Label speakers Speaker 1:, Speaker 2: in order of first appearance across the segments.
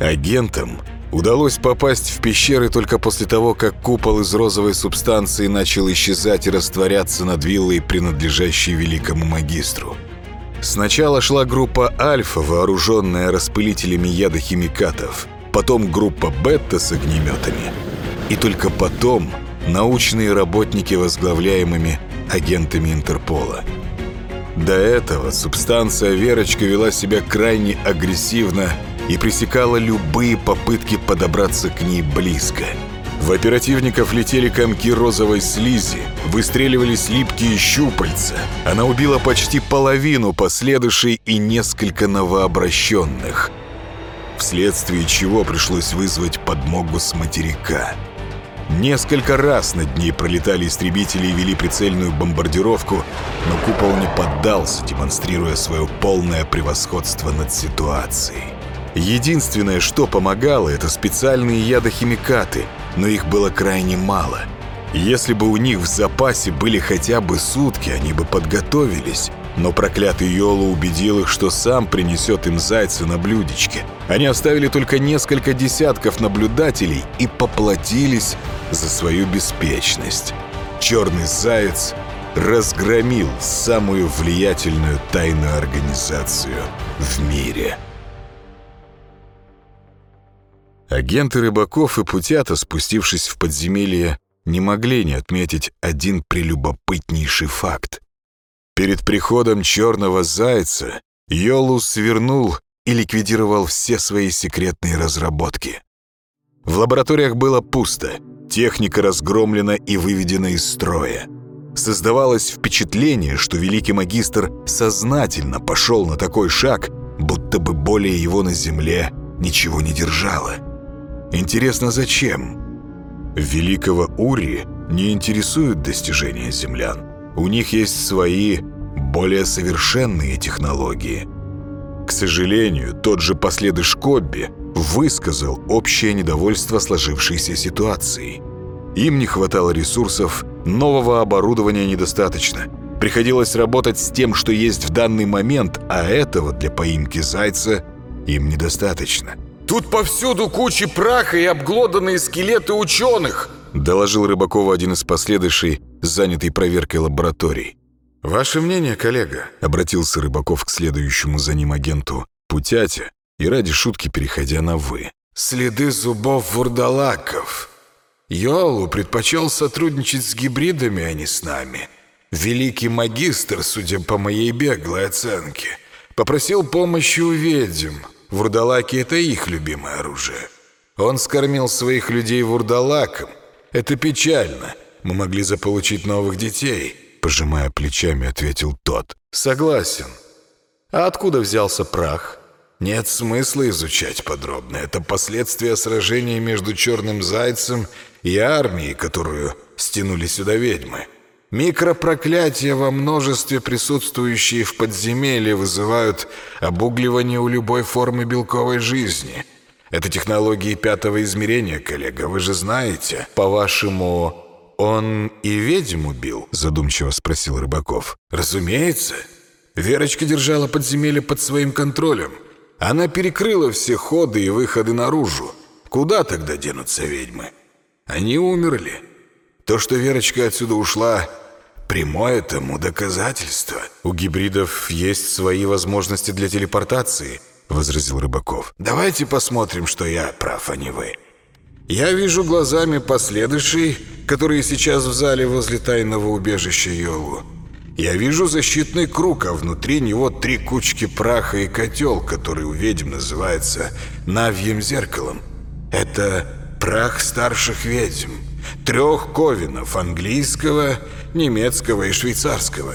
Speaker 1: Агентам удалось попасть в пещеры только после того, как купол из розовой субстанции начал исчезать и растворяться над виллой, принадлежащей великому магистру. Сначала шла группа «Альфа», вооруженная распылителями ядохимикатов, потом группа «Бетта» с огнеметами, и только потом научные работники, возглавляемыми агентами Интерпола. До этого субстанция Верочка вела себя крайне агрессивно и пресекала любые попытки подобраться к ней близко. В оперативников летели комки розовой слизи, выстреливались липкие щупальца. Она убила почти половину последующей и несколько новообращенных, вследствие чего пришлось вызвать подмогу с материка. Несколько раз над ней пролетали истребители и вели прицельную бомбардировку, но купол не поддался, демонстрируя свое полное превосходство над ситуацией. Единственное, что помогало, это специальные ядохимикаты, но их было крайне мало. Если бы у них в запасе были хотя бы сутки, они бы подготовились. Но проклятый Йола убедил их, что сам принесет им зайца на блюдечке. Они оставили только несколько десятков наблюдателей и поплатились за свою беспечность. Черный заяц разгромил самую влиятельную тайную организацию в мире. Агенты рыбаков и путята, спустившись в подземелье, не могли не отметить один прелюбопытнейший факт. Перед приходом черного зайца Йолу свернул и ликвидировал все свои секретные разработки. В лабораториях было пусто, техника разгромлена и выведена из строя. Создавалось впечатление, что великий магистр сознательно пошел на такой шаг, будто бы более его на земле ничего не держало. Интересно, зачем? Великого Ури не интересуют достижения землян. У них есть свои, более совершенные технологии. К сожалению, тот же последыш Кобби высказал общее недовольство сложившейся ситуацией. Им не хватало ресурсов, нового оборудования недостаточно. Приходилось работать с тем, что есть в данный момент, а этого для поимки зайца им недостаточно.
Speaker 2: «Тут повсюду кучи праха и обглоданные скелеты ученых!»
Speaker 1: доложил Рыбакова один из последующий, занятый проверкой лабораторий. «Ваше мнение, коллега?» — обратился Рыбаков к следующему за ним агенту Путяте и ради шутки переходя на «вы».
Speaker 3: «Следы зубов вурдалаков. Йолу предпочел сотрудничать с гибридами, а не с нами. Великий магистр, судя по моей беглой оценке, попросил помощи у ведьм, Вурдалаки — это их любимое оружие. Он скормил своих людей вурдалаком. Это печально. Мы могли заполучить новых детей», — пожимая плечами, ответил тот. «Согласен. А откуда взялся прах?» «Нет смысла изучать подробно. Это последствия сражения между Черным Зайцем и армией, которую стянули сюда ведьмы. Микропроклятия во множестве, присутствующие в подземелье, вызывают обугливание у любой формы белковой жизни. Это технологии пятого измерения, коллега, вы же знаете. По-вашему, он и ведьм убил? Задумчиво спросил Рыбаков. Разумеется. Верочка держала подземелье под своим контролем. Она перекрыла все ходы и выходы наружу. Куда тогда денутся ведьмы? Они умерли. То, что Верочка отсюда ушла, Прямое тому доказательство. У гибридов есть свои возможности для телепортации, возразил Рыбаков. Давайте посмотрим, что я прав, а не вы. Я вижу глазами последующий, которые сейчас в зале возле тайного убежища Йолу. Я вижу защитный круг, а внутри него три кучки праха и котел, который у ведьм называется Навьим зеркалом. Это прах старших ведьм трех ковинов английского, немецкого и швейцарского.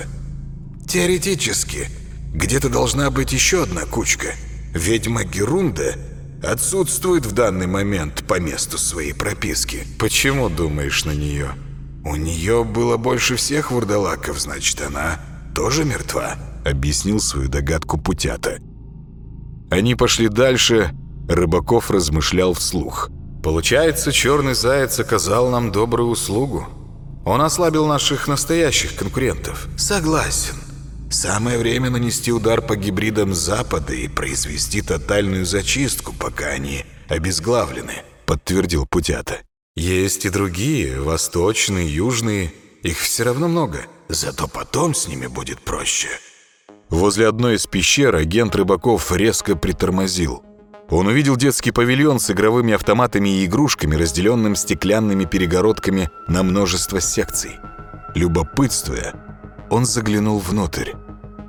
Speaker 3: Теоретически, где-то должна быть еще одна кучка. Ведьма Герунда отсутствует в данный момент по месту своей прописки. Почему думаешь на нее? У нее было больше всех вурдалаков, значит, она тоже мертва, объяснил свою догадку Путята. Они пошли дальше, Рыбаков размышлял вслух – Получается, черный заяц оказал нам добрую услугу. Он ослабил наших настоящих конкурентов. Согласен. Самое время нанести удар по гибридам Запада и произвести тотальную зачистку, пока они обезглавлены», — подтвердил Путята. «Есть и другие, восточные, южные. Их все равно много. Зато потом с ними будет проще». Возле одной из пещер агент Рыбаков резко притормозил. Он увидел детский павильон с игровыми автоматами и игрушками, разделенным стеклянными перегородками на множество секций. Любопытствуя, он заглянул внутрь.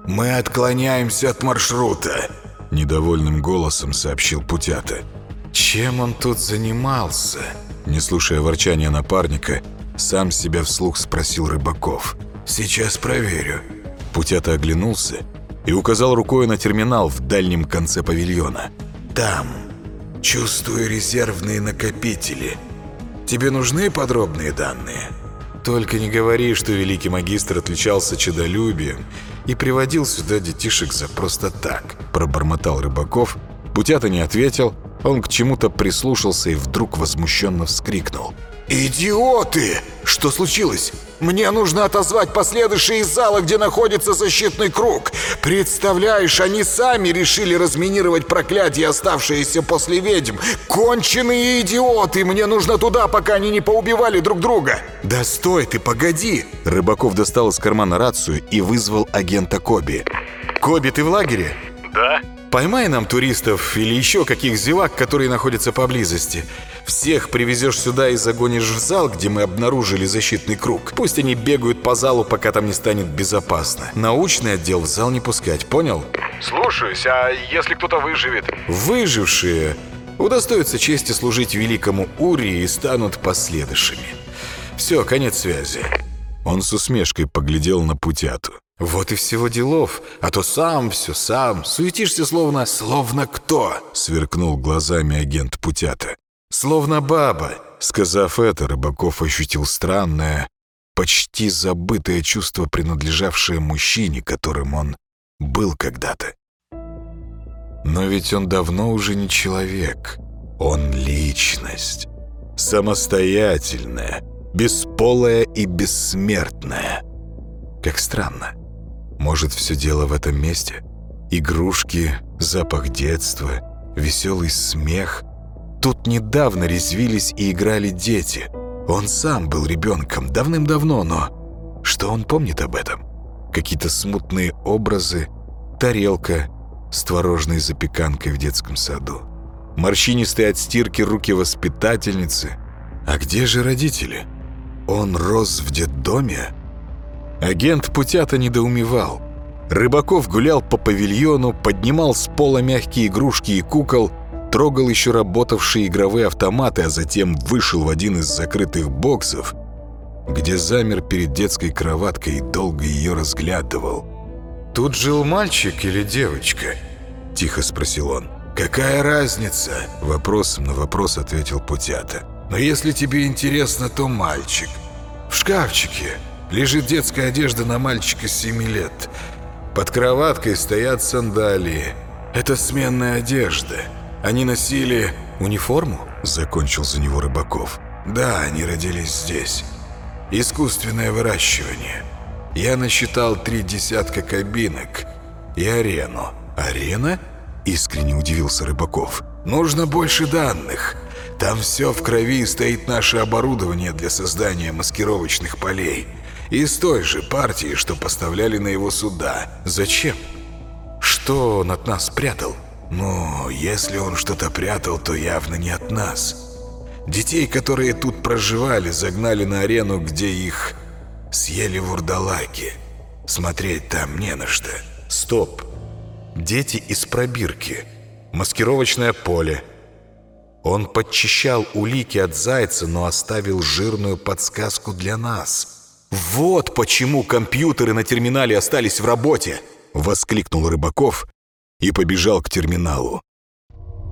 Speaker 3: «Мы отклоняемся от маршрута», — недовольным голосом сообщил Путята. «Чем он тут занимался?» Не слушая ворчания напарника, сам себя вслух спросил Рыбаков. «Сейчас проверю». Путята оглянулся и указал рукой на терминал в дальнем конце павильона. «Там. Чувствую резервные накопители. Тебе нужны подробные данные?» «Только не говори, что великий магистр отличался чадолюбием и приводил сюда детишек за просто так», — пробормотал Рыбаков. Путята не ответил, он к чему-то прислушался и вдруг возмущенно вскрикнул. «Идиоты! Что случилось? Мне нужно отозвать последующие из зала, где находится защитный круг. Представляешь, они сами решили разминировать проклятие, оставшееся после ведьм. Конченые идиоты! Мне нужно туда, пока они не поубивали друг друга!» «Да стой ты, погоди!» Рыбаков достал из кармана рацию и вызвал агента Коби. «Коби, ты в лагере?»
Speaker 4: «Да».
Speaker 3: Поймай нам туристов или еще каких зевак, которые находятся поблизости. Всех привезешь сюда и загонишь в зал, где мы обнаружили защитный круг. Пусть они бегают по залу, пока там не станет безопасно. Научный отдел в зал не пускать, понял?
Speaker 4: Слушаюсь, а если кто-то выживет?
Speaker 3: Выжившие удостоятся чести служить великому Ури и станут последующими. Все, конец связи. Он с усмешкой поглядел на Путяту. «Вот и всего делов, а то сам все сам, суетишься словно... Словно кто?» — сверкнул глазами агент Путята. «Словно баба!» Сказав это, Рыбаков ощутил странное, почти забытое чувство, принадлежавшее мужчине, которым он был когда-то. Но ведь он давно уже не человек. Он личность. Самостоятельная, бесполая и бессмертная. Как странно. Может, все дело в этом месте? Игрушки, запах детства, веселый смех. Тут недавно резвились и играли дети. Он сам был ребенком давным-давно, но... Что он помнит об этом? Какие-то смутные образы, тарелка с творожной запеканкой в детском саду, морщинистые от стирки руки воспитательницы. А где же родители? Он рос в детдоме? Агент Путята недоумевал. Рыбаков гулял по павильону, поднимал с пола мягкие игрушки и кукол, трогал еще работавшие игровые автоматы, а затем вышел в один из закрытых боксов, где замер перед детской кроваткой и долго ее разглядывал. «Тут жил мальчик или девочка?» – тихо спросил он. «Какая разница?» – вопросом на вопрос ответил Путята. «Но если тебе интересно, то мальчик. В шкафчике лежит детская одежда на мальчика с 7 лет. Под кроваткой стоят сандалии. Это сменная одежда. Они носили униформу?» – закончил за него Рыбаков. «Да, они родились здесь. Искусственное выращивание. Я насчитал три десятка кабинок и арену. Арена? Искренне удивился Рыбаков. Нужно больше данных. Там все в крови стоит наше оборудование для создания маскировочных полей. Из той же партии, что поставляли на его суда. Зачем? Что он от нас прятал? Ну, если он что-то прятал, то явно не от нас. Детей, которые тут проживали, загнали на арену, где их съели вурдалаки. Смотреть там не на что. Стоп. Дети из пробирки. Маскировочное поле. Он подчищал улики от зайца, но оставил жирную подсказку для нас. «Вот почему компьютеры на терминале остались в работе!» — воскликнул Рыбаков и побежал к терминалу.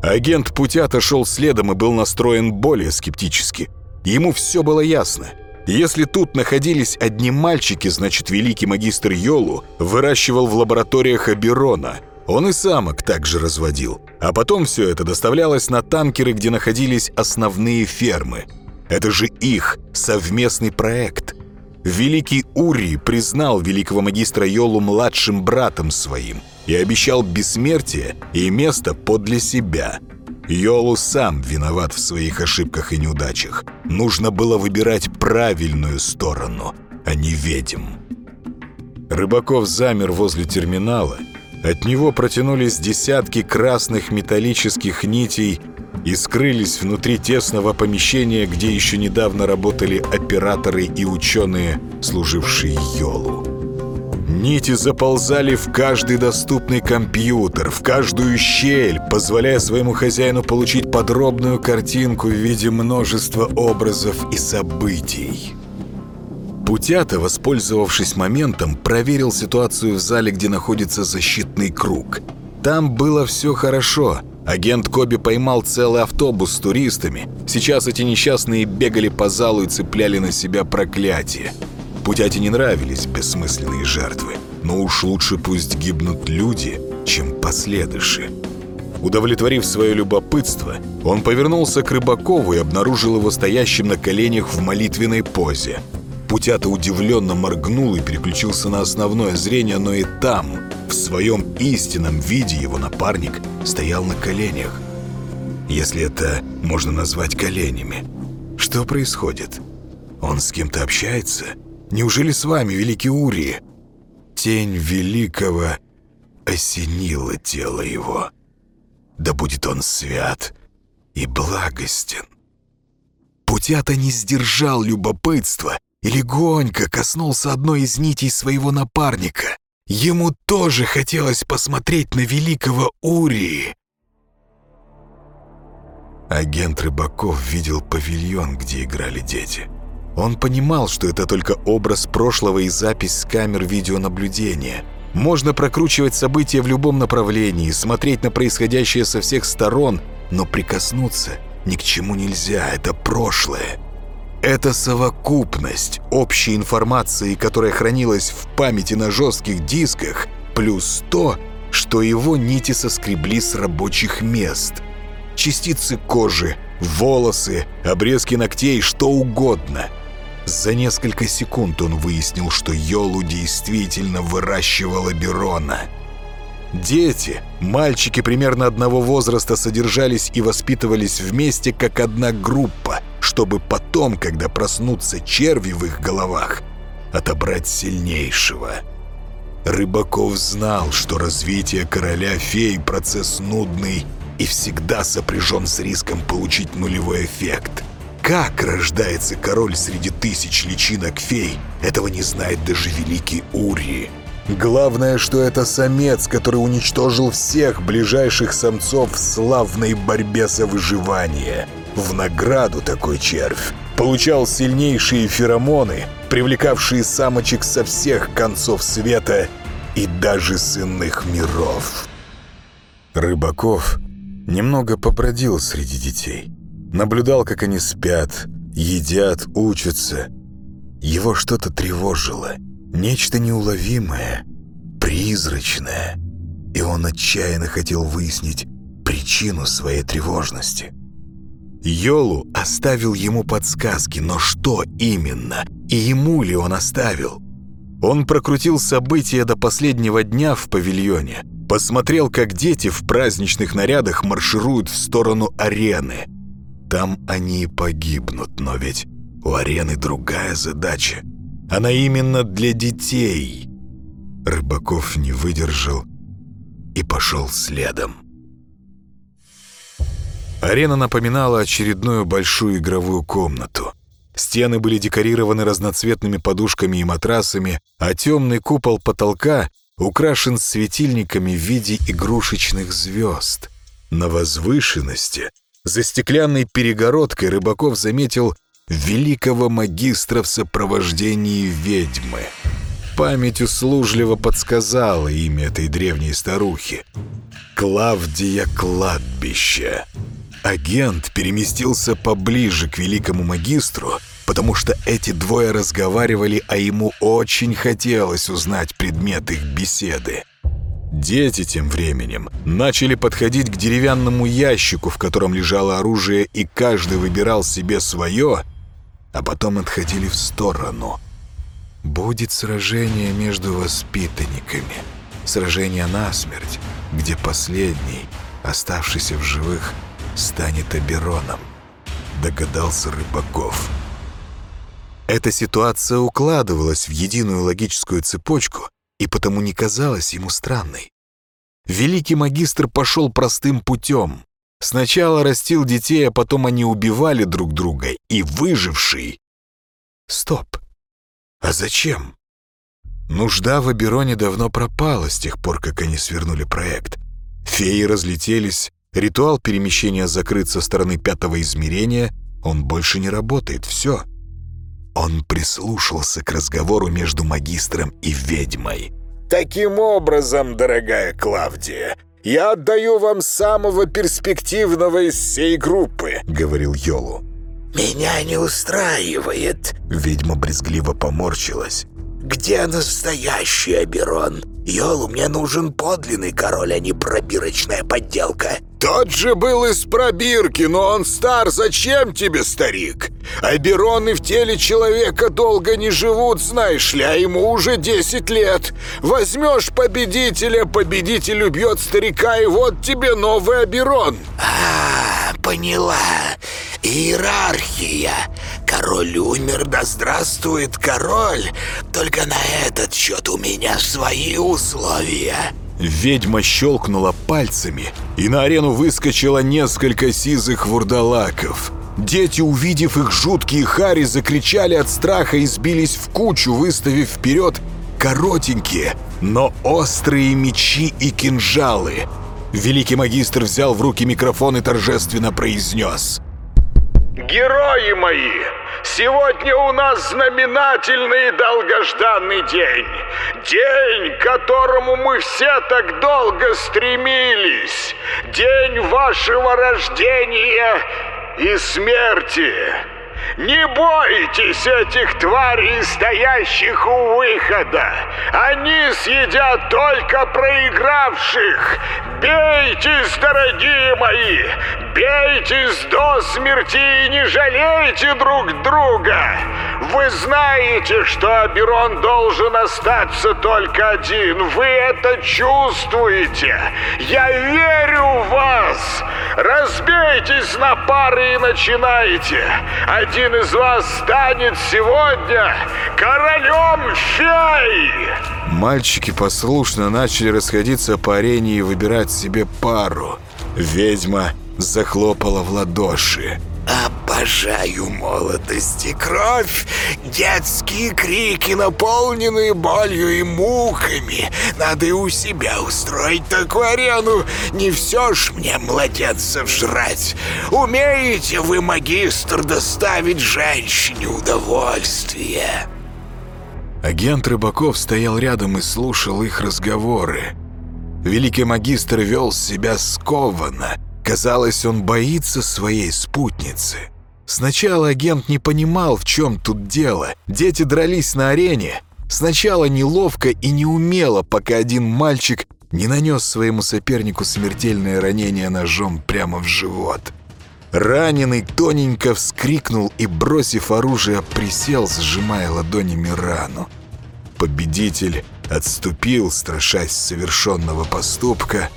Speaker 3: Агент Путята шел следом и был настроен более скептически. Ему все было ясно. Если тут находились одни мальчики, значит, великий магистр Йолу выращивал в лабораториях Аберона. Он и самок также разводил. А потом все это доставлялось на танкеры, где находились основные фермы. Это же их совместный проект.
Speaker 1: Великий Урий признал великого магистра Йолу младшим братом своим и обещал бессмертие и место подле себя. Йолу сам виноват в своих ошибках и неудачах. Нужно было выбирать правильную сторону, а не ведьм. Рыбаков замер возле терминала. От него протянулись десятки красных металлических нитей и скрылись внутри тесного помещения, где еще недавно работали операторы и ученые, служившие Йолу. Нити заползали в каждый доступный компьютер, в каждую щель, позволяя своему хозяину получить подробную картинку в виде множества образов и событий. Путята, воспользовавшись моментом, проверил ситуацию в зале, где находится защитный круг. Там было все хорошо. Агент Коби поймал целый автобус с туристами. Сейчас эти несчастные бегали по залу и цепляли на себя проклятие. Путяте не нравились бессмысленные жертвы, но уж лучше пусть гибнут люди, чем последующие. Удовлетворив свое любопытство, он повернулся к Рыбакову и обнаружил его стоящим на коленях в молитвенной позе. Путята удивленно моргнул и переключился на основное зрение, но и там, в своем истинном виде, его напарник стоял на коленях. Если это можно назвать коленями. Что происходит? Он с кем-то общается? Неужели с вами, великий Ури? Тень великого осенила тело его. Да будет он свят и благостен. Путята не сдержал любопытства и легонько коснулся одной из нитей своего напарника. Ему тоже хотелось посмотреть на великого Урии. Агент Рыбаков видел павильон, где играли дети. Он понимал, что это только образ прошлого и запись с камер видеонаблюдения. Можно прокручивать события в любом направлении, смотреть на происходящее со всех сторон, но прикоснуться ни к чему нельзя, это прошлое. Это совокупность общей информации, которая хранилась в памяти на жестких дисках, плюс то, что его нити соскребли с рабочих мест. Частицы кожи, волосы, обрезки ногтей, что угодно. За несколько секунд он выяснил, что Йолу действительно выращивала Берона. Дети, мальчики примерно одного возраста содержались и воспитывались вместе как одна группа, чтобы потом, когда проснутся черви в их головах, отобрать сильнейшего. Рыбаков знал, что развитие короля фей процесс нудный и всегда сопряжен с риском получить нулевой эффект. Как рождается король среди тысяч личинок фей, этого не знает даже великий Ури. Главное, что это самец, который уничтожил всех ближайших самцов в славной борьбе за выживание. В награду такой червь получал сильнейшие феромоны, привлекавшие самочек со всех концов света и даже с иных миров. Рыбаков немного побродил среди детей. Наблюдал, как они спят, едят, учатся. Его что-то тревожило. Нечто неуловимое, призрачное. И он отчаянно хотел выяснить причину своей тревожности. Йолу оставил ему подсказки, но что именно? И ему ли он оставил? Он прокрутил события до последнего дня в павильоне, посмотрел, как дети в праздничных нарядах маршируют в сторону арены. Там они и погибнут, но ведь у арены другая задача. Она именно для детей. Рыбаков не выдержал и пошел следом. Арена напоминала очередную большую игровую комнату. Стены были декорированы разноцветными подушками и матрасами, а темный купол потолка украшен светильниками в виде игрушечных звезд. На возвышенности, за стеклянной перегородкой, Рыбаков заметил великого магистра в сопровождении ведьмы. Память услужливо подсказала имя этой древней старухи. Клавдия Кладбище. Агент переместился поближе к великому магистру, потому что эти двое разговаривали, а ему очень хотелось узнать предмет их беседы. Дети тем временем начали подходить к деревянному ящику, в котором лежало оружие, и каждый выбирал себе свое, а потом отходили в сторону. будет сражение между воспитанниками. Сражение насмерть, где последний, оставшийся в живых, станет Абероном. Догадался Рыбаков. Эта ситуация укладывалась в единую логическую цепочку и потому не казалась ему странной. Великий магистр пошел простым путем. Сначала растил детей, а потом они убивали друг друга, и выживший... Стоп. А зачем? Нужда в Абероне давно пропала с тех пор, как они свернули проект. Феи разлетелись, ритуал перемещения закрыт со стороны пятого измерения, он больше не работает, все. Он прислушался к разговору между магистром и ведьмой.
Speaker 3: Таким образом, дорогая Клавдия, я отдаю вам самого перспективного из всей группы, говорил Йолу.
Speaker 5: «Меня не устраивает», —
Speaker 1: ведьма брезгливо поморщилась.
Speaker 5: «Где настоящий Аберон? Йолу, мне нужен подлинный король, а не пробирочная подделка».
Speaker 3: «Тот же был из пробирки, но он стар. Зачем тебе, старик? Абероны в теле человека долго не живут, знаешь ли, а ему уже 10 лет. Возьмешь победителя, победитель убьет старика, и вот тебе новый Аберон».
Speaker 5: «А, поняла. Иерархия. Король умер, да здравствует король. Только на этот счет у меня свои условия».
Speaker 1: Ведьма щелкнула пальцами, и на арену выскочило несколько сизых вурдалаков. Дети, увидев их жуткие хари, закричали от страха и сбились в кучу, выставив вперед коротенькие, но острые мечи и кинжалы. Великий магистр взял в руки микрофон и торжественно произнес.
Speaker 4: Герои мои, сегодня у нас знаменательный и долгожданный день. День, к которому мы все так долго стремились. День вашего рождения и смерти. Не бойтесь этих тварей, стоящих у выхода. Они съедят только проигравших. Бейтесь, дорогие мои, бейтесь до смерти и не жалейте друг друга. Вы знаете, что Аберон должен остаться только один. Вы это чувствуете. Я верю в вас. Разбейтесь на пары и начинайте. Один из вас станет сегодня королем фей.
Speaker 1: Мальчики послушно начали расходиться по арене и выбирать себе пару. Ведьма захлопала в ладоши.
Speaker 5: Обожаю молодость и кровь, детские крики, наполненные болью и муками. Надо и у себя устроить такую арену. Не все ж мне младенцев жрать. Умеете вы, магистр, доставить женщине удовольствие?»
Speaker 1: Агент Рыбаков стоял рядом и слушал их разговоры. Великий магистр вел себя скованно. Казалось, он боится своей спутницы. Сначала агент не понимал, в чем тут дело. Дети дрались на арене. Сначала неловко и неумело, пока один мальчик не нанес своему сопернику смертельное ранение ножом прямо в живот. Раненый тоненько вскрикнул и, бросив оружие, присел, сжимая ладонями рану. Победитель отступил, страшась совершенного поступка,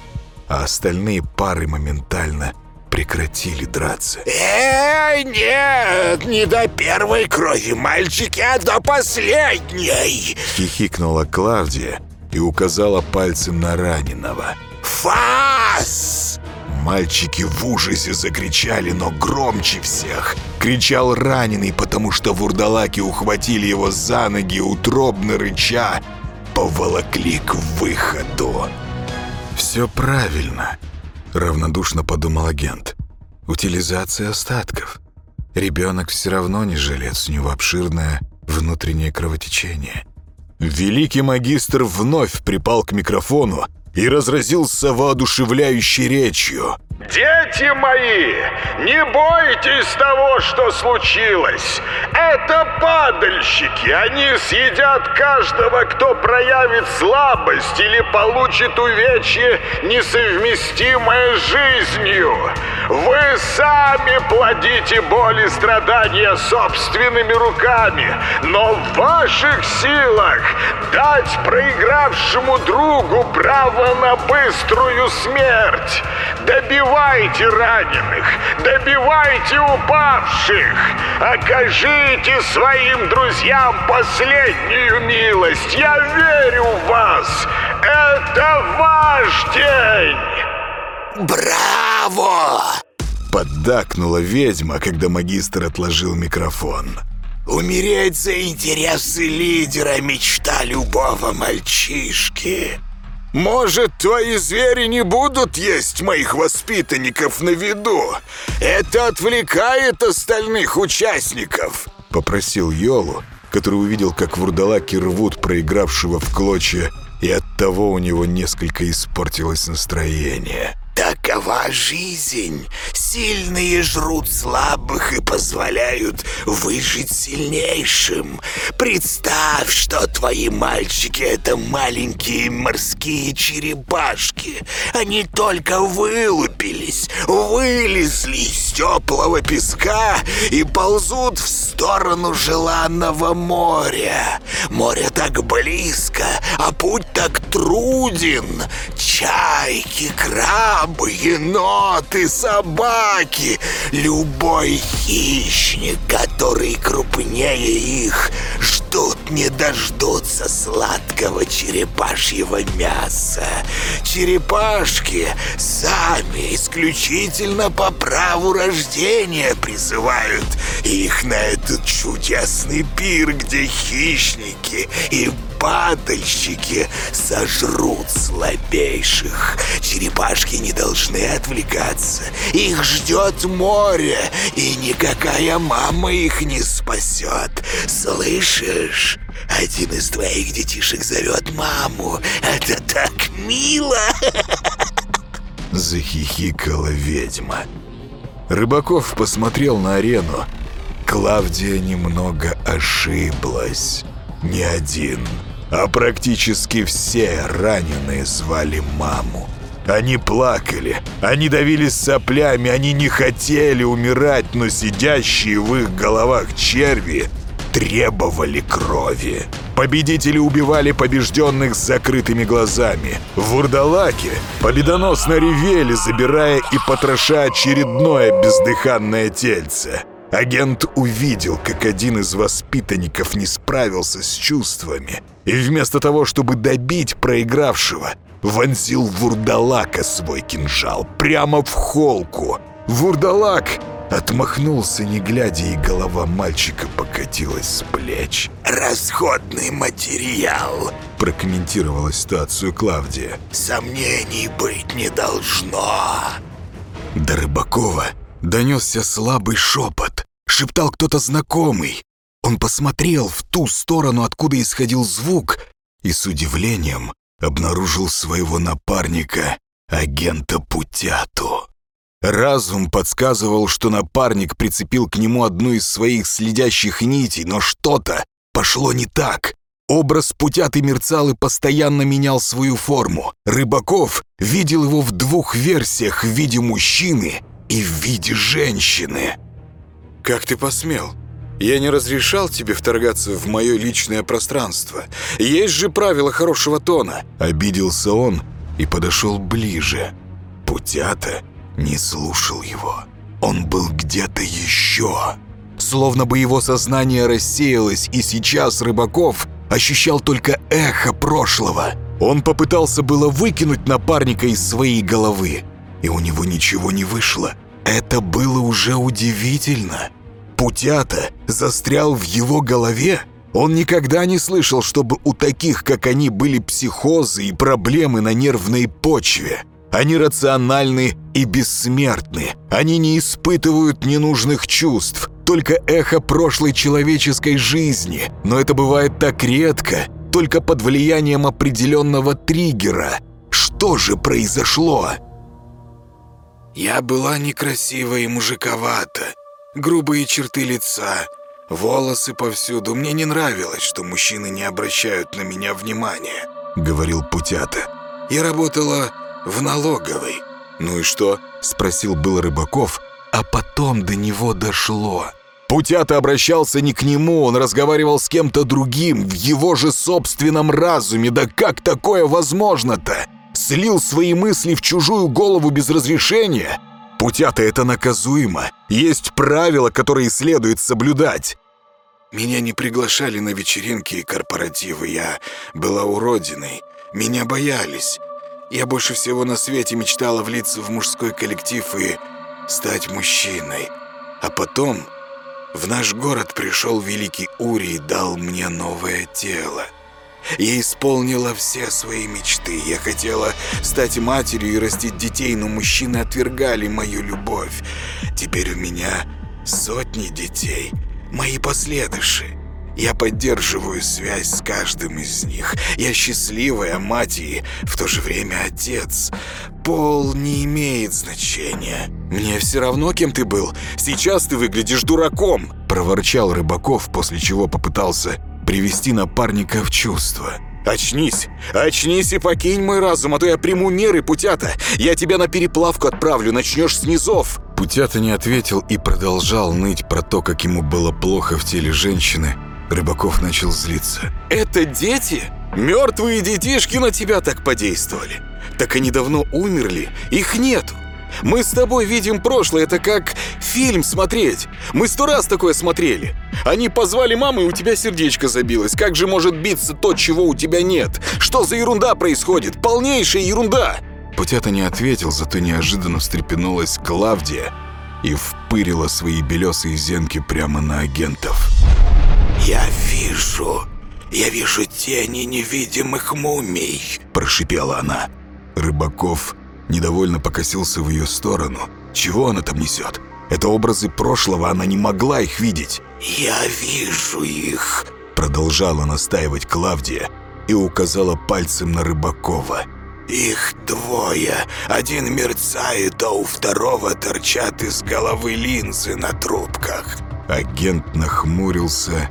Speaker 1: а остальные пары моментально прекратили драться.
Speaker 5: «Эй, нет, не до первой крови, мальчики, а до последней!»
Speaker 1: Хихикнула Клавдия и указала пальцем на раненого.
Speaker 5: «Фас!»
Speaker 1: Мальчики в ужасе закричали, но громче всех. Кричал раненый, потому что вурдалаки ухватили его за ноги, утробно рыча, поволокли к выходу. «Все правильно», — равнодушно подумал агент. «Утилизация остатков. Ребенок все равно не жилец, у него обширное внутреннее кровотечение». Великий магистр вновь припал к микрофону и разразился воодушевляющей речью.
Speaker 4: Дети мои, не бойтесь того, что случилось. Это падальщики. Они съедят каждого, кто проявит слабость или получит увечье, несовместимое с жизнью. Вы сами плодите боль и страдания собственными руками, но в ваших силах дать проигравшему другу право на быструю смерть. Добивайте раненых, добивайте упавших, окажите своим друзьям последнюю милость. Я верю в вас. Это ваш день.
Speaker 5: Браво!
Speaker 1: Поддакнула ведьма, когда магистр отложил микрофон.
Speaker 5: Умереть за интересы лидера – мечта любого мальчишки. Может, твои звери не будут есть моих воспитанников на виду? Это отвлекает остальных участников.
Speaker 1: Попросил Йолу, который увидел, как вурдалаки рвут проигравшего в клочья, и оттого у него несколько испортилось настроение.
Speaker 5: Такова жизнь. Сильные жрут слабых и позволяют выжить сильнейшим. Представь, что твои мальчики — это маленькие морские черепашки. Они только вылупились, вылезли из теплого песка и ползут в сторону желанного моря. Море так близко, а путь так труден. Чайки, крабы, еноты, собаки. Любой хищник, который крупнее их, ждут не дождутся сладкого черепашьего мяса. Черепашки сами исключительно по праву рождения призывают их на этот чудесный пир, где хищники и падальщики сожрут слабейших. Черепашки не должны отвлекаться. Их ждет море, и никакая мама их не спасет. Слышишь? Один из твоих детишек зовет маму. Это так мило!
Speaker 1: Захихикала ведьма. Рыбаков посмотрел на арену. Клавдия немного ошиблась. Не один, а практически все раненые звали маму. Они плакали, они давились соплями, они не хотели умирать, но сидящие в их головах черви требовали крови. Победители убивали побежденных с закрытыми глазами. Вурдалаки победоносно ревели, забирая и потроша очередное бездыханное тельце. Агент увидел, как один из воспитанников не справился с чувствами, и вместо того, чтобы добить проигравшего, вонзил Вурдалака свой кинжал прямо в холку. Вурдалак отмахнулся, не глядя, и голова мальчика покатилась с плеч.
Speaker 5: Расходный материал.
Speaker 1: Прокомментировала ситуацию Клавдия.
Speaker 5: Сомнений быть не должно.
Speaker 1: До Рыбакова донесся слабый шепот. Шептал кто-то знакомый. Он посмотрел в ту сторону, откуда исходил звук, и с удивлением обнаружил своего напарника, агента Путяту. Разум подсказывал, что напарник прицепил к нему одну из своих следящих нитей, но что-то пошло не так. Образ Путяты мерцал и постоянно менял свою форму. Рыбаков видел его в двух версиях в виде мужчины и в виде женщины. «Как ты посмел? Я не разрешал тебе вторгаться в мое личное пространство. Есть же правила хорошего тона!» Обиделся он и подошел ближе. Путята не слушал его. Он был где-то еще. Словно бы его сознание рассеялось, и сейчас Рыбаков ощущал только эхо прошлого. Он попытался было выкинуть напарника из своей головы, и у него ничего не вышло. Это было уже удивительно. Путята застрял в его голове. Он никогда не слышал, чтобы у таких, как они, были психозы и проблемы на нервной почве. Они рациональны и бессмертны. Они не испытывают ненужных чувств, только эхо прошлой человеческой жизни. Но это бывает так редко, только под влиянием определенного триггера. Что же произошло?
Speaker 3: Я была некрасива и мужиковата. Грубые черты лица, волосы повсюду. Мне не нравилось, что мужчины не обращают на меня внимания», — говорил Путята. «Я работала в налоговой». «Ну и что?» — спросил был Рыбаков, а потом до него дошло. Путята обращался не к нему, он разговаривал с кем-то другим, в его же собственном разуме. Да как такое возможно-то? Слил свои мысли в чужую голову без разрешения? Путята это наказуемо. Есть правила, которые следует соблюдать. Меня не приглашали на вечеринки и корпоративы. Я была уродиной. Меня боялись. Я больше всего на свете мечтала влиться в мужской коллектив и стать мужчиной. А потом в наш город пришел великий Ури и дал мне новое тело. Я исполнила все свои мечты. Я хотела стать матерью и растить детей, но мужчины отвергали мою любовь. Теперь у меня сотни детей, мои последующие. Я поддерживаю связь с каждым из них. Я счастливая мать и в то же время отец. Пол не имеет значения. Мне все равно, кем ты был. Сейчас ты выглядишь дураком, проворчал Рыбаков, после чего попытался привести напарника в чувство. «Очнись! Очнись и покинь мой разум, а то я приму меры, Путята! Я тебя на переплавку отправлю, начнешь с низов!» Путята не ответил и продолжал ныть про то, как ему было плохо в теле женщины, Рыбаков начал злиться. «Это дети? Мертвые детишки на тебя так подействовали? Так они давно умерли, их нету. Мы с тобой видим прошлое, это как фильм смотреть. Мы сто раз такое смотрели. Они позвали маму, и у тебя сердечко забилось. Как же может биться то, чего у тебя нет? Что за ерунда происходит? Полнейшая ерунда!» Путята не ответил, зато неожиданно встрепенулась Клавдия и впырила свои белесые зенки прямо на агентов.
Speaker 5: «Я вижу, я вижу тени невидимых мумий», – прошипела она.
Speaker 3: Рыбаков недовольно покосился в ее сторону. Чего она там несет? Это образы прошлого, она не могла их видеть.
Speaker 5: «Я вижу их», –
Speaker 3: продолжала настаивать Клавдия и указала пальцем на Рыбакова.
Speaker 5: «Их двое. Один мерцает, а у второго торчат из головы линзы на трубках».
Speaker 3: Агент нахмурился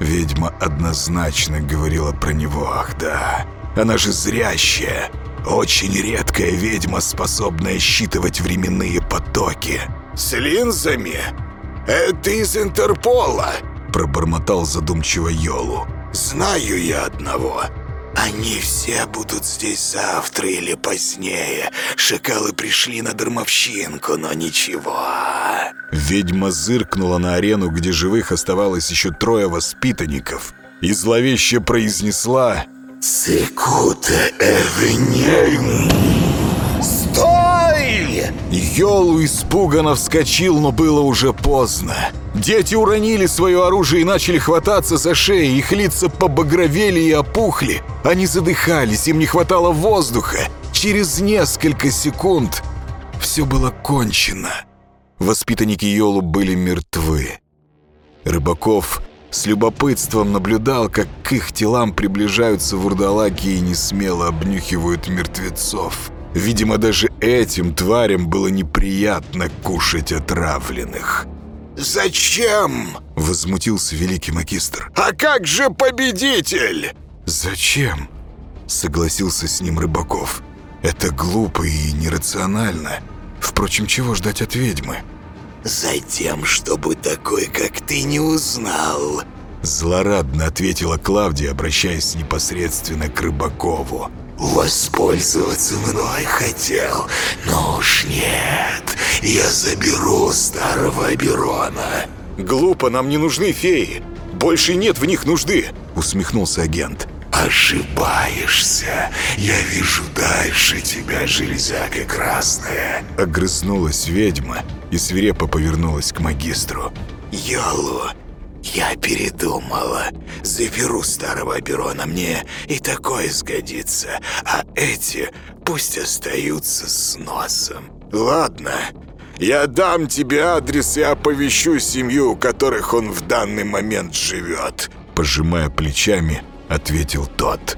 Speaker 3: Ведьма однозначно говорила про него, ах да. Она же зрящая. Очень редкая ведьма, способная считывать временные потоки.
Speaker 5: «С линзами? Это из Интерпола!»
Speaker 3: Пробормотал задумчиво Йолу.
Speaker 5: «Знаю я одного. Они все будут здесь завтра или позднее. Шакалы пришли на дармовщинку, но ничего.
Speaker 3: Ведьма зыркнула на арену, где живых оставалось еще трое воспитанников, и зловеще произнесла
Speaker 5: «Цикута Эвенейм!» «Стой!»
Speaker 3: Йолу испуганно вскочил, но было уже поздно. Дети уронили свое оружие и начали хвататься за шеи, их лица побагровели и опухли. Они задыхались, им не хватало воздуха. Через несколько секунд все было кончено. Воспитанники Йолу были мертвы. Рыбаков с любопытством наблюдал, как к их телам приближаются вурдалаки и несмело обнюхивают мертвецов. Видимо, даже этим тварям было неприятно кушать отравленных.
Speaker 5: «Зачем?»
Speaker 3: — возмутился великий магистр.
Speaker 5: «А как же победитель?»
Speaker 3: «Зачем?» — согласился с ним Рыбаков. «Это глупо и нерационально. Впрочем, чего ждать от ведьмы?»
Speaker 5: «Затем, чтобы такой, как ты, не узнал».
Speaker 3: Злорадно ответила Клавдия, обращаясь непосредственно к Рыбакову.
Speaker 5: «Воспользоваться мной хотел, но уж нет. Я заберу старого Аберона».
Speaker 3: «Глупо, нам не нужны феи. Больше нет в них нужды», — усмехнулся агент.
Speaker 5: «Ошибаешься. Я вижу дальше тебя, железяка красная».
Speaker 3: Огрызнулась ведьма и свирепо повернулась к магистру.
Speaker 5: «Ялу, я передумала. Заберу старого Аберона, мне и такое сгодится. А эти пусть остаются с носом».
Speaker 3: «Ладно, я дам тебе адрес и оповещу семью, у которых он в данный момент живет», пожимая плечами, ответил тот.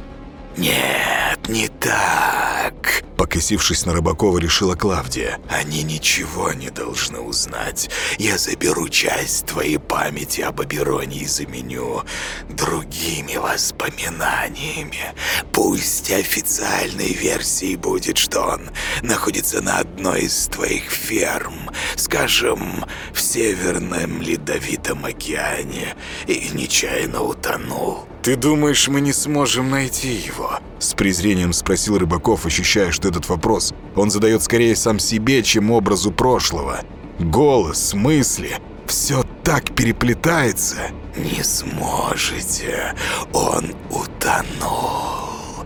Speaker 5: «Нет, не так.
Speaker 1: так!» Покосившись на Рыбакова, решила Клавдия.
Speaker 5: «Они ничего не должны узнать. Я заберу часть твоей памяти об Абероне и заменю другими воспоминаниями. Пусть официальной версией будет, что он находится на одной из твоих ферм, скажем, в Северном Ледовитом океане, и нечаянно утонул».
Speaker 1: «Ты думаешь, мы не сможем найти его?» С презрением спросил Рыбаков, ощущая, что этот вопрос он задает скорее сам себе, чем образу прошлого. Голос, мысли — все так переплетается.
Speaker 5: «Не сможете, он утонул».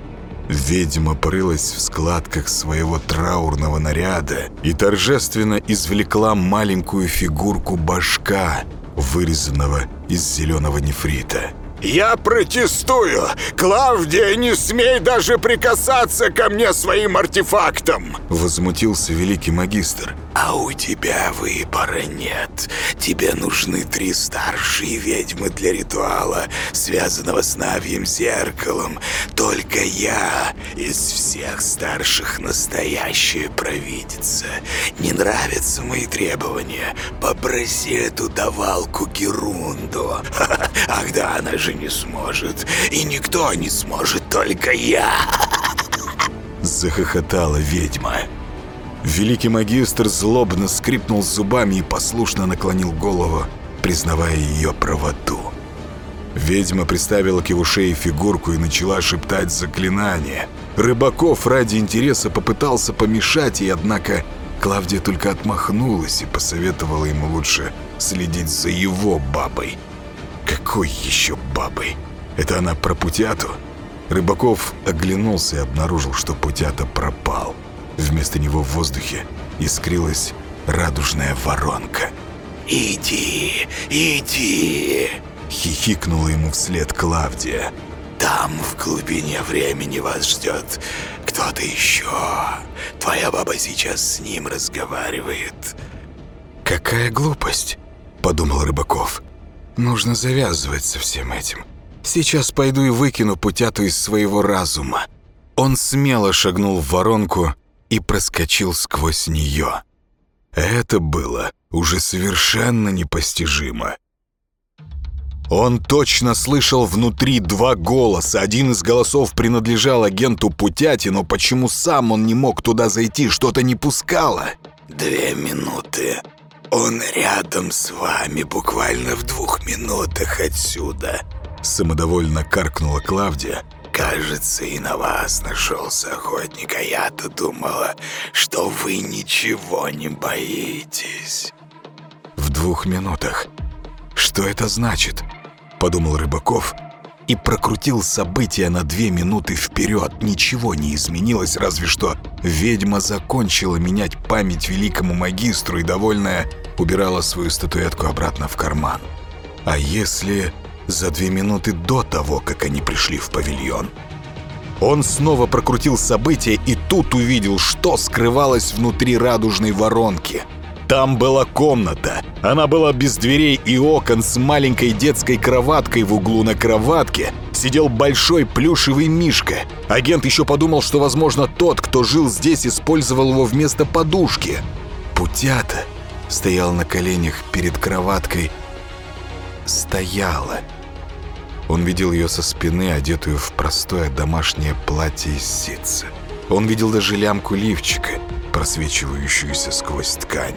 Speaker 1: Ведьма порылась в складках своего траурного наряда и торжественно извлекла маленькую фигурку башка, вырезанного из зеленого нефрита.
Speaker 5: «Я протестую! Клавдия, не смей даже прикасаться ко мне своим артефактом!»
Speaker 1: Возмутился великий магистр.
Speaker 5: «А у тебя выбора нет. Тебе нужны три старшие ведьмы для ритуала, связанного с Навьим зеркалом. Только я из всех старших настоящая провидица. Не нравятся мои требования? Попроси эту давалку Герунду. Ах да, она же не сможет. И никто не сможет, только я!»
Speaker 1: Захохотала ведьма. Великий магистр злобно скрипнул зубами и послушно наклонил голову, признавая ее правоту. Ведьма приставила к его шее фигурку и начала шептать заклинание. Рыбаков ради интереса попытался помешать ей, однако Клавдия только отмахнулась и посоветовала ему лучше следить за его бабой. Какой еще бабой? Это она про путяту? Рыбаков оглянулся и обнаружил, что путята пропал. Вместо него в воздухе искрилась радужная воронка.
Speaker 5: «Иди, иди!»
Speaker 1: — хихикнула ему вслед Клавдия.
Speaker 5: «Там, в глубине времени, вас ждет кто-то еще. Твоя баба сейчас с ним разговаривает».
Speaker 1: «Какая глупость!» — подумал Рыбаков. «Нужно завязывать со всем этим. Сейчас пойду и выкину путяту из своего разума». Он смело шагнул в воронку и проскочил сквозь нее. Это было уже совершенно непостижимо. Он точно слышал внутри два голоса. Один из голосов принадлежал агенту Путяти, но почему сам он не мог туда зайти, что-то не пускало?
Speaker 5: «Две минуты. Он рядом с вами, буквально в двух минутах отсюда»,
Speaker 1: самодовольно каркнула Клавдия,
Speaker 5: Кажется, и на вас нашелся охотник, а я-то думала, что вы ничего не боитесь.
Speaker 1: В двух минутах. Что это значит? Подумал Рыбаков и прокрутил события на две минуты вперед. Ничего не изменилось, разве что ведьма закончила менять память великому магистру и, довольная, убирала свою статуэтку обратно в карман. А если за две минуты до того, как они пришли в павильон. Он снова прокрутил события и тут увидел, что скрывалось внутри радужной воронки. Там была комната. Она была без дверей и окон с маленькой детской кроваткой в углу на кроватке. Сидел большой плюшевый мишка. Агент еще подумал, что, возможно, тот, кто жил здесь, использовал его вместо подушки. Путята стоял на коленях перед кроваткой. Стояла. Он видел ее со спины, одетую в простое домашнее платье из ситца. Он видел даже лямку лифчика, просвечивающуюся сквозь ткань.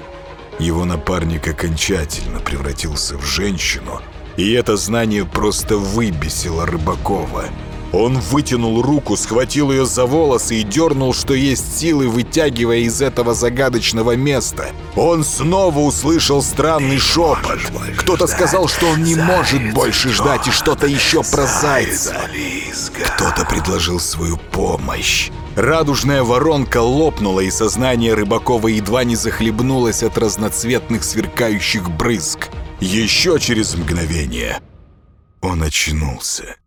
Speaker 1: Его напарник окончательно превратился в женщину, и это знание просто выбесило Рыбакова. Он вытянул руку, схватил ее за волосы и дернул, что есть силы, вытягивая из этого загадочного места. Он снова услышал странный шепот. Кто-то сказал, что он не может больше ждать, и что-то еще про зайца. Кто-то предложил свою помощь. Радужная воронка лопнула, и сознание Рыбакова едва не захлебнулось от разноцветных сверкающих брызг. Еще через мгновение он очнулся.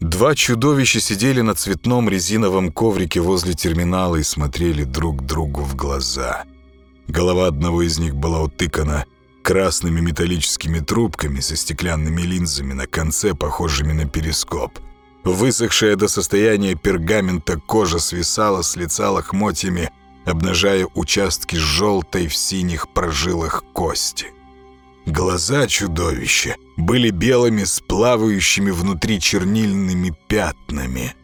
Speaker 1: Два чудовища сидели на цветном резиновом коврике возле терминала и смотрели друг другу в глаза. Голова одного из них была утыкана красными металлическими трубками со стеклянными линзами на конце, похожими на перископ. Высохшая до состояния пергамента кожа свисала с лица лохмотьями, обнажая участки желтой в синих прожилах кости. Глаза чудовища были белыми с плавающими внутри чернильными пятнами.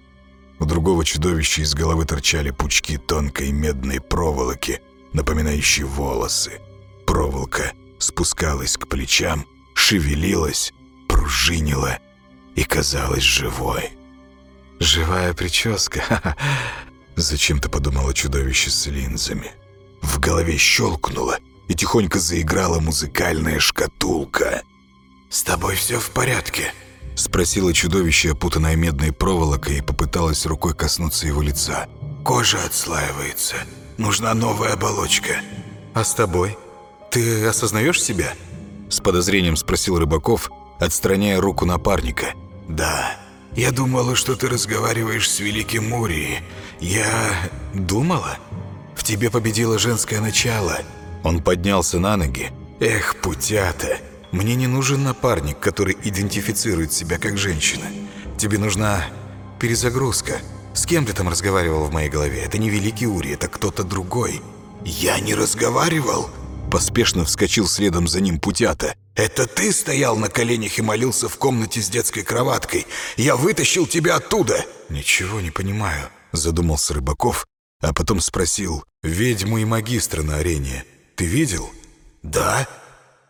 Speaker 1: У другого чудовища из головы торчали пучки тонкой медной проволоки, напоминающие волосы. Проволока спускалась к плечам, шевелилась, пружинила и казалась живой. «Живая прическа!» Зачем-то подумала чудовище с линзами. В голове щелкнуло, и тихонько заиграла музыкальная шкатулка.
Speaker 5: «С тобой все в порядке?»
Speaker 1: Спросила чудовище, опутанное медной проволокой, и попыталась рукой коснуться его лица.
Speaker 5: «Кожа отслаивается. Нужна новая оболочка».
Speaker 1: «А с тобой? Ты осознаешь себя?» С подозрением спросил Рыбаков, отстраняя руку напарника.
Speaker 5: «Да. Я думала, что ты разговариваешь с Великим Мурией. Я...»
Speaker 1: «Думала? В тебе победило женское начало». Он поднялся на ноги. «Эх, путята, мне не нужен напарник, который идентифицирует себя как женщина. Тебе нужна перезагрузка. С кем ты там разговаривал в моей голове? Это не Великий Ури, это кто-то другой».
Speaker 5: «Я не разговаривал?»
Speaker 1: Поспешно вскочил следом за ним путята.
Speaker 5: «Это ты стоял на коленях и молился в комнате с детской кроваткой. Я вытащил тебя оттуда!»
Speaker 1: «Ничего не понимаю», — задумался Рыбаков, а потом спросил. «Ведьму и магистра на арене ты видел?»
Speaker 5: «Да».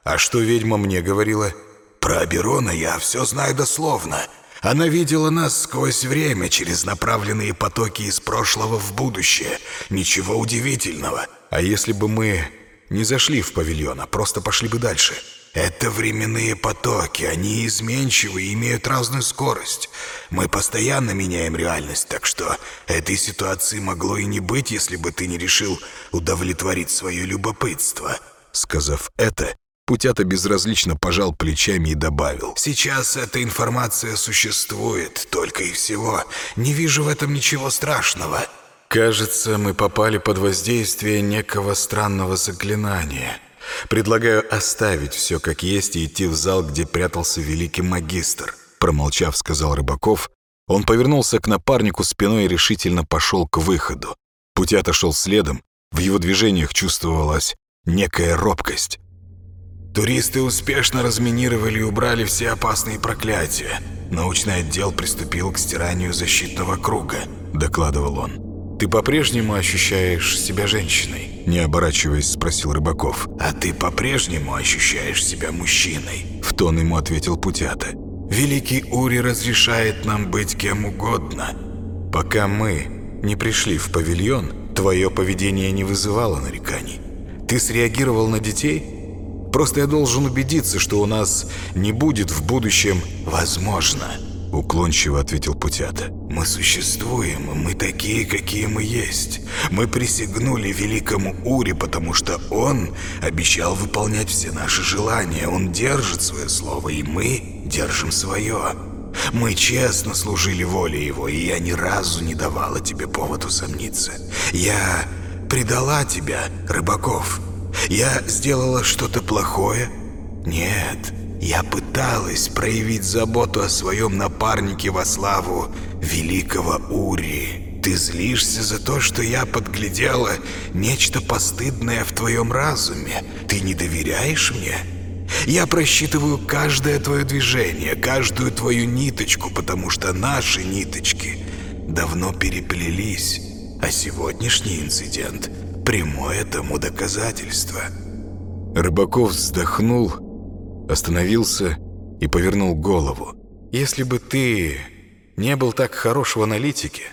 Speaker 1: «А что ведьма мне говорила?»
Speaker 5: «Про Аберона я все знаю дословно. Она видела нас сквозь время, через направленные потоки из прошлого в будущее. Ничего удивительного.
Speaker 1: А если бы мы не зашли в павильон, а просто пошли бы дальше?»
Speaker 5: Это временные потоки, они изменчивы и имеют разную скорость. Мы постоянно меняем реальность, так что этой ситуации могло и не быть, если бы ты не решил удовлетворить свое любопытство».
Speaker 1: Сказав это, Путята безразлично пожал плечами и добавил.
Speaker 5: «Сейчас эта информация существует, только и всего. Не вижу в этом ничего страшного».
Speaker 1: «Кажется, мы попали под воздействие некого странного заклинания», Предлагаю оставить все как есть и идти в зал, где прятался великий магистр», промолчав, сказал Рыбаков. Он повернулся к напарнику спиной и решительно пошел к выходу. Путята шел следом, в его движениях чувствовалась некая робкость.
Speaker 5: Туристы успешно разминировали и убрали все опасные проклятия. Научный отдел приступил к стиранию защитного круга, докладывал он.
Speaker 1: «Ты по-прежнему ощущаешь себя женщиной?» Не оборачиваясь, спросил Рыбаков.
Speaker 5: «А ты по-прежнему ощущаешь себя мужчиной?»
Speaker 1: В тон ему ответил Путята.
Speaker 5: «Великий Ури разрешает нам быть кем угодно.
Speaker 1: Пока мы не пришли в павильон, твое поведение не вызывало нареканий. Ты среагировал на детей?» Просто я должен убедиться, что у нас не будет в будущем
Speaker 5: «возможно»,
Speaker 1: Уклончиво ответил Путята.
Speaker 5: «Мы существуем, мы такие, какие мы есть. Мы присягнули великому Ури, потому что он обещал выполнять все наши желания. Он держит свое слово, и мы держим свое. Мы честно служили воле его, и я ни разу не давала тебе поводу сомниться. Я предала тебя, Рыбаков. Я сделала что-то плохое? Нет, я пыталась проявить заботу о своем напарнике во славу великого Ури. Ты злишься за то, что я подглядела нечто постыдное в твоем разуме. Ты не доверяешь мне? Я просчитываю каждое твое движение, каждую твою ниточку, потому что наши ниточки давно переплелись, а сегодняшний инцидент – прямое тому доказательство.
Speaker 1: Рыбаков вздохнул остановился и повернул голову. «Если бы ты не был так хорош в аналитике,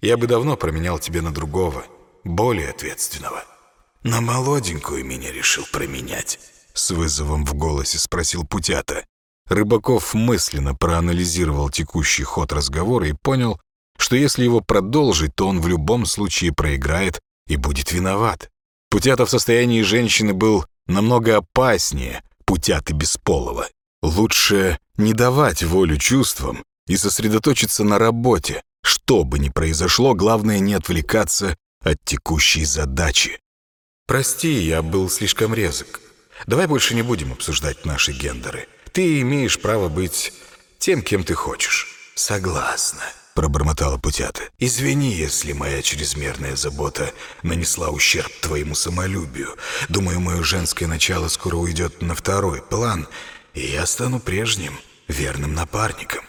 Speaker 1: я бы давно променял тебя на другого, более ответственного».
Speaker 5: «На молоденькую меня решил променять», — с вызовом в голосе спросил Путята.
Speaker 1: Рыбаков мысленно проанализировал текущий ход разговора и понял, что если его продолжить, то он в любом случае проиграет и будет виноват. Путята в состоянии женщины был намного опаснее, путят и бесполого. Лучше не давать волю чувствам и сосредоточиться на работе. Что бы ни произошло, главное не отвлекаться от текущей задачи. «Прости, я был слишком резок. Давай больше не будем обсуждать наши гендеры. Ты имеешь право быть тем, кем ты хочешь», —
Speaker 3: «Согласна», — пробормотала Путята. «Извини, если моя чрезмерная забота нанесла ущерб твоему самолюбию. Думаю, мое женское начало скоро уйдет на второй план, и я стану прежним, верным напарником».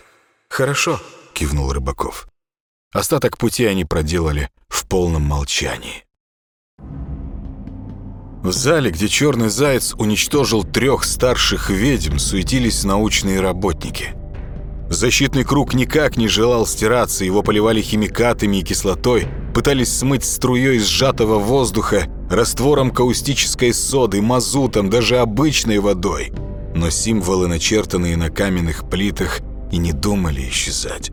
Speaker 1: «Хорошо», — кивнул Рыбаков. Остаток пути они проделали в полном молчании. В зале, где черный заяц уничтожил трех старших ведьм, суетились научные работники. Защитный круг никак не желал стираться, его поливали химикатами и кислотой, пытались смыть струей сжатого воздуха, раствором каустической соды, мазутом, даже обычной водой. Но символы, начертанные на каменных плитах, и не думали исчезать.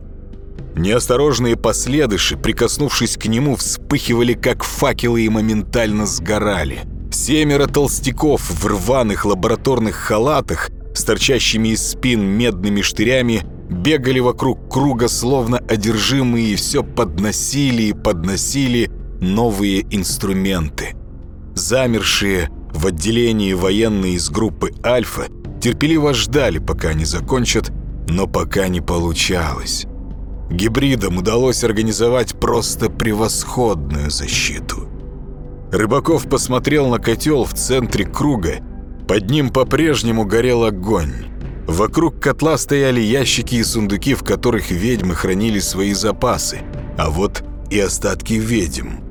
Speaker 1: Неосторожные последыши, прикоснувшись к нему, вспыхивали как факелы и моментально сгорали – Семеро толстяков в рваных лабораторных халатах с торчащими из спин медными штырями бегали вокруг круга, словно одержимые, и все подносили и подносили новые инструменты. Замершие в отделении военные из группы «Альфа» терпеливо ждали, пока они закончат, но пока не получалось. Гибридам удалось организовать просто превосходную защиту. Рыбаков посмотрел на котел в центре круга. Под ним по-прежнему горел огонь. Вокруг котла стояли ящики и сундуки, в которых ведьмы хранили свои запасы. А вот и остатки ведьм.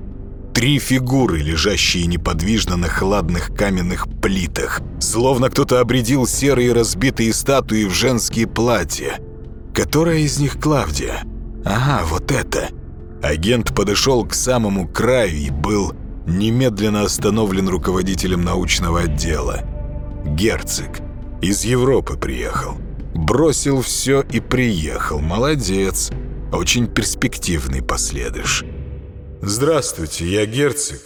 Speaker 1: Три фигуры, лежащие неподвижно на хладных каменных плитах. Словно кто-то обредил серые разбитые статуи в женские платья. Которая из них Клавдия? Ага, вот это. Агент подошел к самому краю и был немедленно остановлен руководителем научного отдела. Герцог. Из Европы приехал. Бросил все и приехал. Молодец. Очень перспективный последыш. «Здравствуйте, я герцог.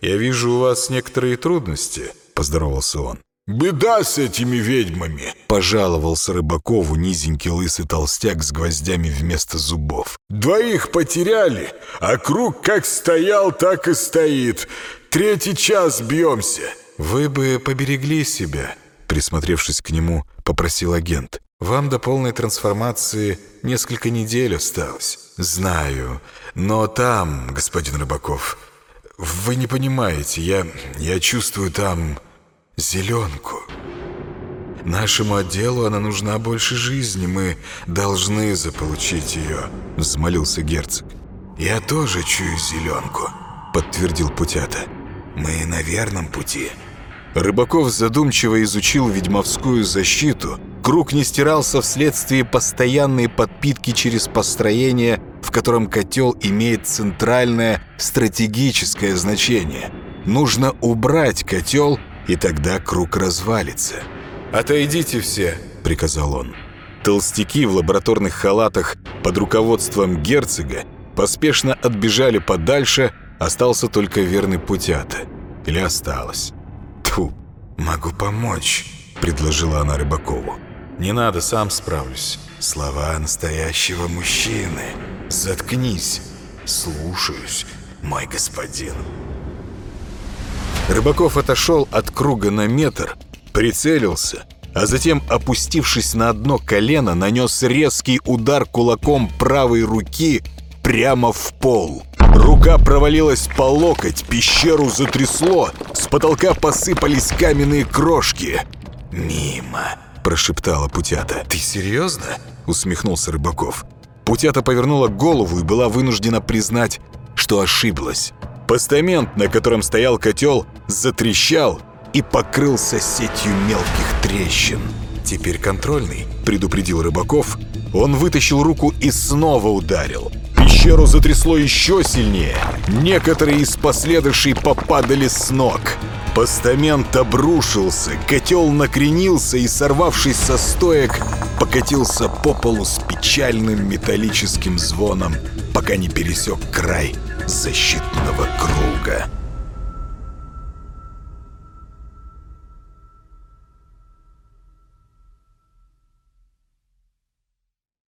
Speaker 1: Я вижу у вас некоторые трудности», — поздоровался он.
Speaker 4: «Беда с этими ведьмами!»
Speaker 1: — пожаловался Рыбакову низенький лысый толстяк с гвоздями вместо зубов.
Speaker 4: «Двоих потеряли, а круг как стоял, так и стоит. Третий час бьемся!»
Speaker 1: «Вы бы поберегли себя», — присмотревшись к нему, попросил агент. «Вам до полной трансформации несколько недель осталось». «Знаю, но там, господин Рыбаков, вы не понимаете, я, я чувствую там...» зеленку. Нашему отделу она нужна больше жизни, мы должны заполучить ее», — взмолился герцог. «Я тоже чую зеленку», — подтвердил Путята. «Мы на верном пути». Рыбаков задумчиво изучил ведьмовскую защиту. Круг не стирался вследствие постоянной подпитки через построение, в котором котел имеет центральное стратегическое значение. Нужно убрать котел — и тогда круг развалится. «Отойдите все», — приказал он. Толстяки в лабораторных халатах под руководством герцога поспешно отбежали подальше, остался только верный путята. Или осталось. «Тьфу, могу помочь», — предложила она Рыбакову. «Не надо, сам справлюсь». «Слова настоящего мужчины. Заткнись. Слушаюсь, мой господин». Рыбаков отошел от круга на метр, прицелился, а затем, опустившись на одно колено, нанес резкий удар кулаком правой руки прямо в пол. Рука провалилась по локоть, пещеру затрясло, с потолка посыпались каменные крошки. «Мимо», – прошептала Путята. «Ты серьезно?» – усмехнулся Рыбаков. Путята повернула голову и была вынуждена признать, что ошиблась. Постамент, на котором стоял котел, затрещал и покрылся сетью мелких трещин. «Теперь контрольный», — предупредил Рыбаков. Он вытащил руку и снова ударил. Пещеру затрясло еще сильнее. Некоторые из последующих попадали с ног. Постамент обрушился, котел накренился и, сорвавшись со стоек, покатился по полу с печальным металлическим звоном, пока не пересек край защитного круга.